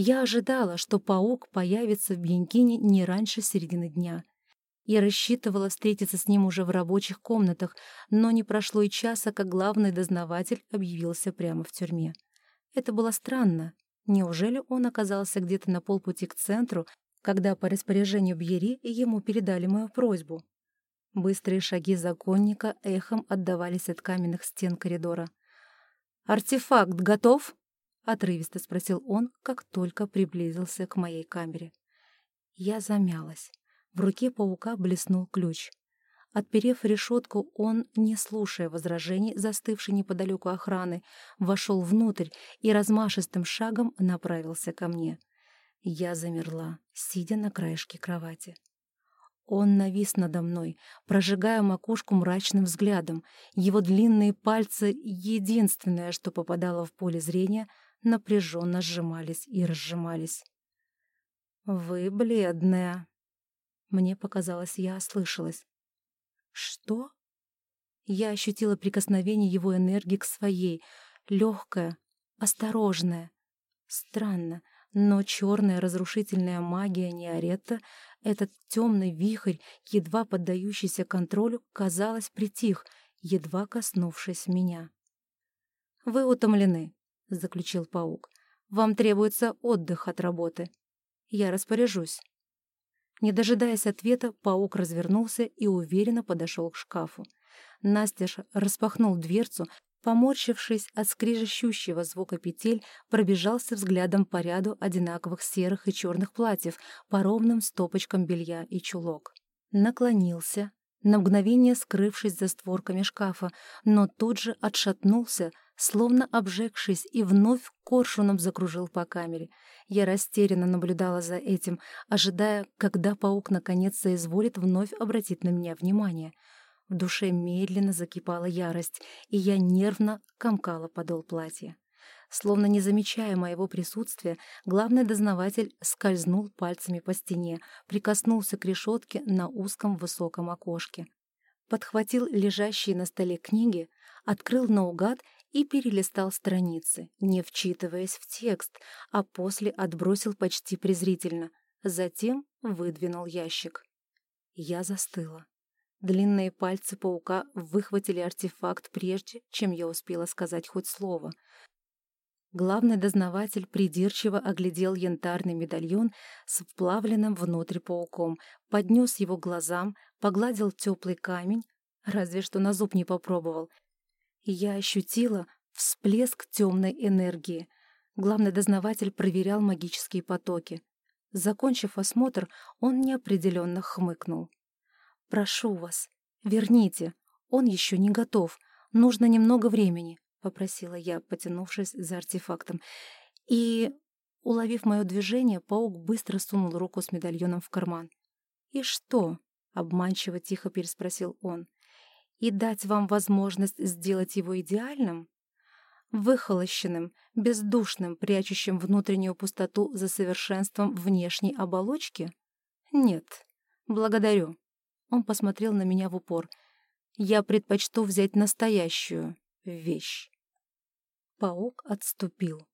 Я ожидала, что паук появится в Бьянкине не раньше середины дня. Я рассчитывала встретиться с ним уже в рабочих комнатах, но не прошло и часа, как главный дознаватель объявился прямо в тюрьме. Это было странно. Неужели он оказался где-то на полпути к центру, когда по распоряжению Бьери ему передали мою просьбу? Быстрые шаги законника эхом отдавались от каменных стен коридора. «Артефакт готов?» — отрывисто спросил он, как только приблизился к моей камере. Я замялась. В руке паука блеснул ключ. Отперев решетку, он, не слушая возражений, застывший неподалеку охраны, вошел внутрь и размашистым шагом направился ко мне. Я замерла, сидя на краешке кровати. Он навис надо мной, прожигая макушку мрачным взглядом. Его длинные пальцы, единственное, что попадало в поле зрения, напряженно сжимались и разжимались. «Вы бледная», мне показалось, я ослышалась. «Что?» Я ощутила прикосновение его энергии к своей, легкое, осторожное. Странно, но черная разрушительная магия Неоретта, этот темный вихрь, едва поддающийся контролю, казалось, притих, едва коснувшись меня. «Вы утомлены», — заключил паук. «Вам требуется отдых от работы. Я распоряжусь». Не дожидаясь ответа, паук развернулся и уверенно подошел к шкафу. Настеж распахнул дверцу, поморщившись от скрежещущего звука петель, пробежался взглядом по ряду одинаковых серых и черных платьев по ровным стопочкам белья и чулок. Наклонился, на мгновение скрывшись за створками шкафа, но тут же отшатнулся, словно обжегшись, и вновь коршуном закружил по камере. Я растерянно наблюдала за этим, ожидая, когда паук наконец соизволит вновь обратить на меня внимание. В душе медленно закипала ярость, и я нервно комкала подол платья. Словно не замечая моего присутствия, главный дознаватель скользнул пальцами по стене, прикоснулся к решетке на узком высоком окошке. Подхватил лежащие на столе книги, открыл наугад и перелистал страницы, не вчитываясь в текст, а после отбросил почти презрительно. Затем выдвинул ящик. Я застыла. Длинные пальцы паука выхватили артефакт прежде, чем я успела сказать хоть слово. Главный дознаватель придирчиво оглядел янтарный медальон с вплавленным внутрь пауком, поднес его глазам, погладил теплый камень, разве что на зуб не попробовал — я ощутила всплеск темной энергии. Главный дознаватель проверял магические потоки. Закончив осмотр, он неопределенно хмыкнул. «Прошу вас, верните. Он еще не готов. Нужно немного времени», — попросила я, потянувшись за артефактом. И, уловив мое движение, паук быстро сунул руку с медальоном в карман. «И что?» — обманчиво тихо переспросил он и дать вам возможность сделать его идеальным? Выхолощенным, бездушным, прячущим внутреннюю пустоту за совершенством внешней оболочки? Нет. Благодарю. Он посмотрел на меня в упор. Я предпочту взять настоящую вещь. Паук отступил.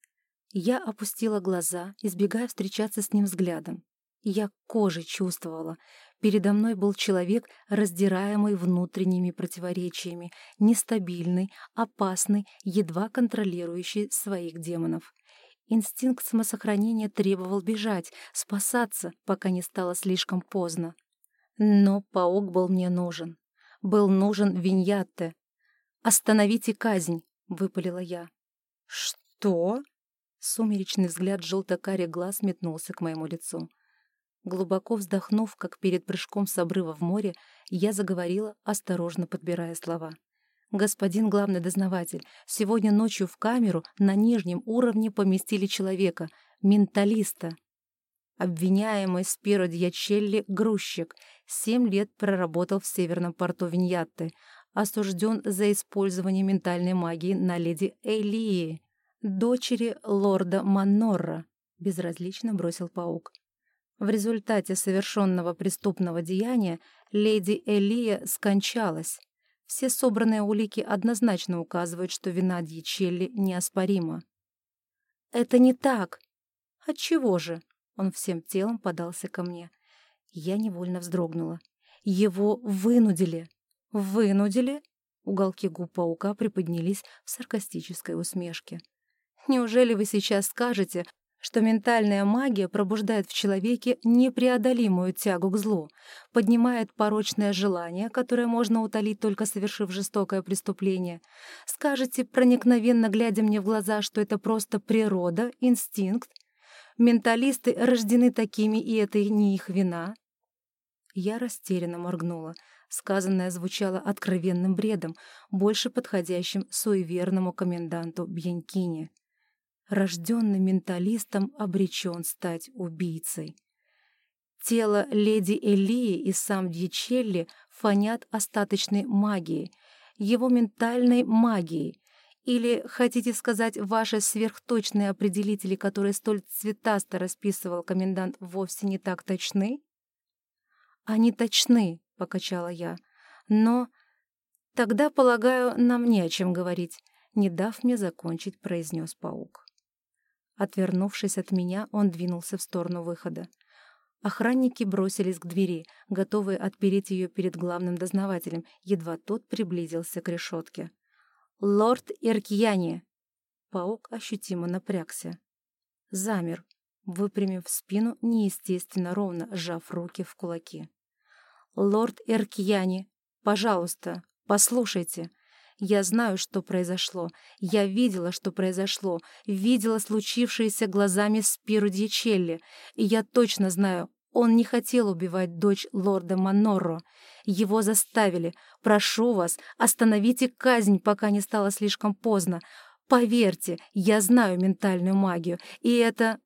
Я опустила глаза, избегая встречаться с ним взглядом. Я кожей чувствовала. Передо мной был человек, раздираемый внутренними противоречиями, нестабильный, опасный, едва контролирующий своих демонов. Инстинкт самосохранения требовал бежать, спасаться, пока не стало слишком поздно. Но паук был мне нужен. Был нужен Виньятте. «Остановите казнь!» — выпалила я. «Что?» Сумеречный взгляд желто-карих глаз метнулся к моему лицу. Глубоко вздохнув, как перед прыжком с обрыва в море, я заговорила, осторожно подбирая слова. «Господин главный дознаватель, сегодня ночью в камеру на нижнем уровне поместили человека, менталиста. Обвиняемый Спиро Дьячелли грузчик, семь лет проработал в северном порту Виньятты, осужден за использование ментальной магии на леди Элии, дочери лорда Маннорра», — безразлично бросил паук. В результате совершенного преступного деяния леди Элия скончалась. Все собранные улики однозначно указывают, что вина Дьячелли неоспорима. «Это не так!» Отчего же? Он всем телом подался ко мне. Я невольно вздрогнула. Его вынудили. Вынудили? Уголки губ паука приподнялись в саркастической усмешке. Неужели вы сейчас скажете, что ментальная магия пробуждает в человеке непреодолимую тягу к злу, поднимает порочное желание, которое можно утолить только совершив жестокое преступление. Скажете, проникновенно глядя мне в глаза, что это просто природа, инстинкт? Менталисты рождены такими, и это не их вина? Я растерянно моргнула. Сказанное звучало откровенным бредом, больше подходящим суеверному коменданту Бьянкини рожденный менталистом, обречен стать убийцей. Тело леди Элии и сам Дьячелли фонят остаточной магией, его ментальной магией. Или, хотите сказать, ваши сверхточные определители, которые столь цветасто расписывал комендант, вовсе не так точны? Они точны, — покачала я, — но... Тогда, полагаю, нам не о чем говорить, — не дав мне закончить, произнес паук. Отвернувшись от меня, он двинулся в сторону выхода. Охранники бросились к двери, готовые отпереть ее перед главным дознавателем, едва тот приблизился к решетке. «Лорд Иркьяни!» Паук ощутимо напрягся. Замер, выпрямив спину неестественно ровно, сжав руки в кулаки. «Лорд Эркьяни, пожалуйста, послушайте!» Я знаю, что произошло. Я видела, что произошло. Видела случившееся глазами Спиру Дьячелли. И я точно знаю, он не хотел убивать дочь лорда Манорро. Его заставили. Прошу вас, остановите казнь, пока не стало слишком поздно. Поверьте, я знаю ментальную магию, и это...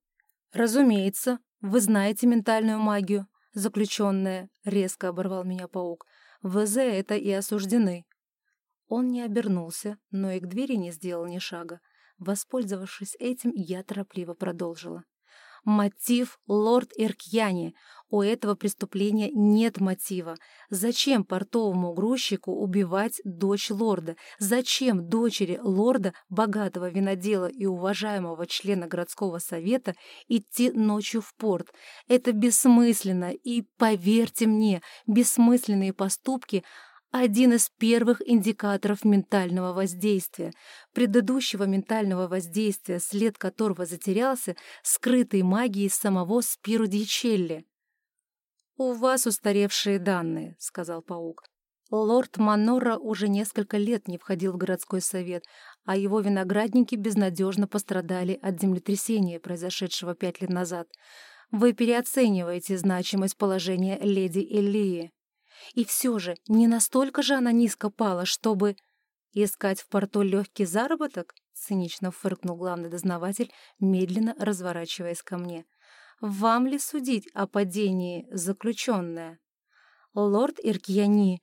Разумеется, вы знаете ментальную магию, заключенная, резко оборвал меня паук. ВЗ это и осуждены. Он не обернулся, но и к двери не сделал ни шага. Воспользовавшись этим, я торопливо продолжила. Мотив — лорд Иркьяни. У этого преступления нет мотива. Зачем портовому грузчику убивать дочь лорда? Зачем дочери лорда, богатого винодела и уважаемого члена городского совета, идти ночью в порт? Это бессмысленно, и, поверьте мне, бессмысленные поступки — один из первых индикаторов ментального воздействия, предыдущего ментального воздействия, след которого затерялся, скрытой магией самого Спиру Дьячелли. «У вас устаревшие данные», — сказал паук. Лорд Манора уже несколько лет не входил в городской совет, а его виноградники безнадежно пострадали от землетрясения, произошедшего пять лет назад. Вы переоцениваете значимость положения леди Эллии. И все же, не настолько же она низко пала, чтобы... «Искать в порту легкий заработок?» — цинично фыркнул главный дознаватель, медленно разворачиваясь ко мне. «Вам ли судить о падении заключенная?» «Лорд Иркьяни,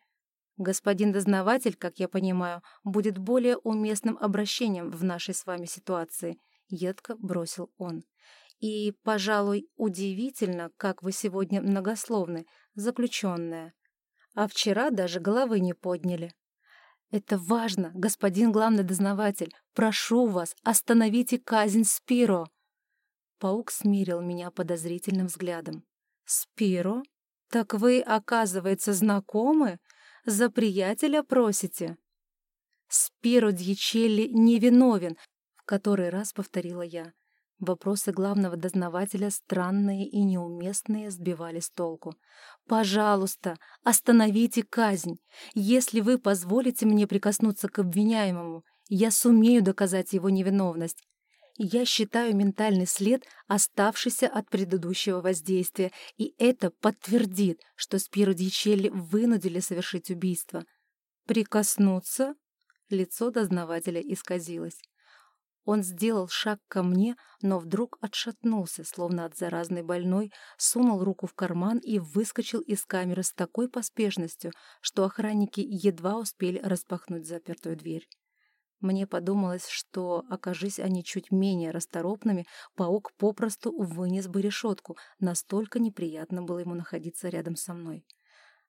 господин дознаватель, как я понимаю, будет более уместным обращением в нашей с вами ситуации», — едко бросил он. «И, пожалуй, удивительно, как вы сегодня многословны, заключенная а вчера даже головы не подняли. «Это важно, господин главный дознаватель. Прошу вас, остановите казнь Спиро!» Паук смирил меня подозрительным взглядом. «Спиро? Так вы, оказывается, знакомы? За приятеля просите?» «Спиро Дьячелли невиновен», — в который раз повторила я. Вопросы главного дознавателя, странные и неуместные, сбивали с толку. «Пожалуйста, остановите казнь. Если вы позволите мне прикоснуться к обвиняемому, я сумею доказать его невиновность. Я считаю ментальный след, оставшийся от предыдущего воздействия, и это подтвердит, что Спиро Дьячелли вынудили совершить убийство. Прикоснуться?» Лицо дознавателя исказилось. Он сделал шаг ко мне, но вдруг отшатнулся, словно от заразной больной, сунул руку в карман и выскочил из камеры с такой поспешностью, что охранники едва успели распахнуть запертую дверь. Мне подумалось, что, окажись они чуть менее расторопными, паук попросту вынес бы решетку, настолько неприятно было ему находиться рядом со мной.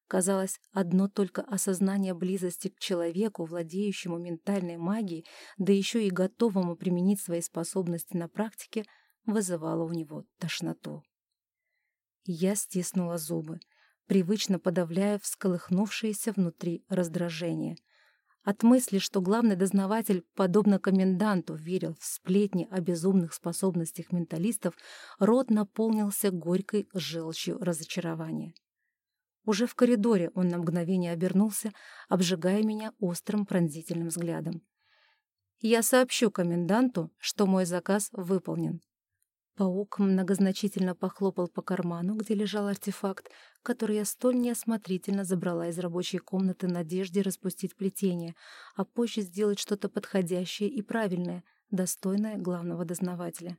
Казалось, одно только осознание близости к человеку, владеющему ментальной магией, да еще и готовому применить свои способности на практике, вызывало у него тошноту. Я стиснула зубы, привычно подавляя всколыхнувшееся внутри раздражение. От мысли, что главный дознаватель, подобно коменданту, верил в сплетни о безумных способностях менталистов, рот наполнился горькой желчью разочарования. Уже в коридоре он на мгновение обернулся, обжигая меня острым пронзительным взглядом. «Я сообщу коменданту, что мой заказ выполнен». Паук многозначительно похлопал по карману, где лежал артефакт, который я столь неосмотрительно забрала из рабочей комнаты надежде распустить плетение, а позже сделать что-то подходящее и правильное, достойное главного дознавателя.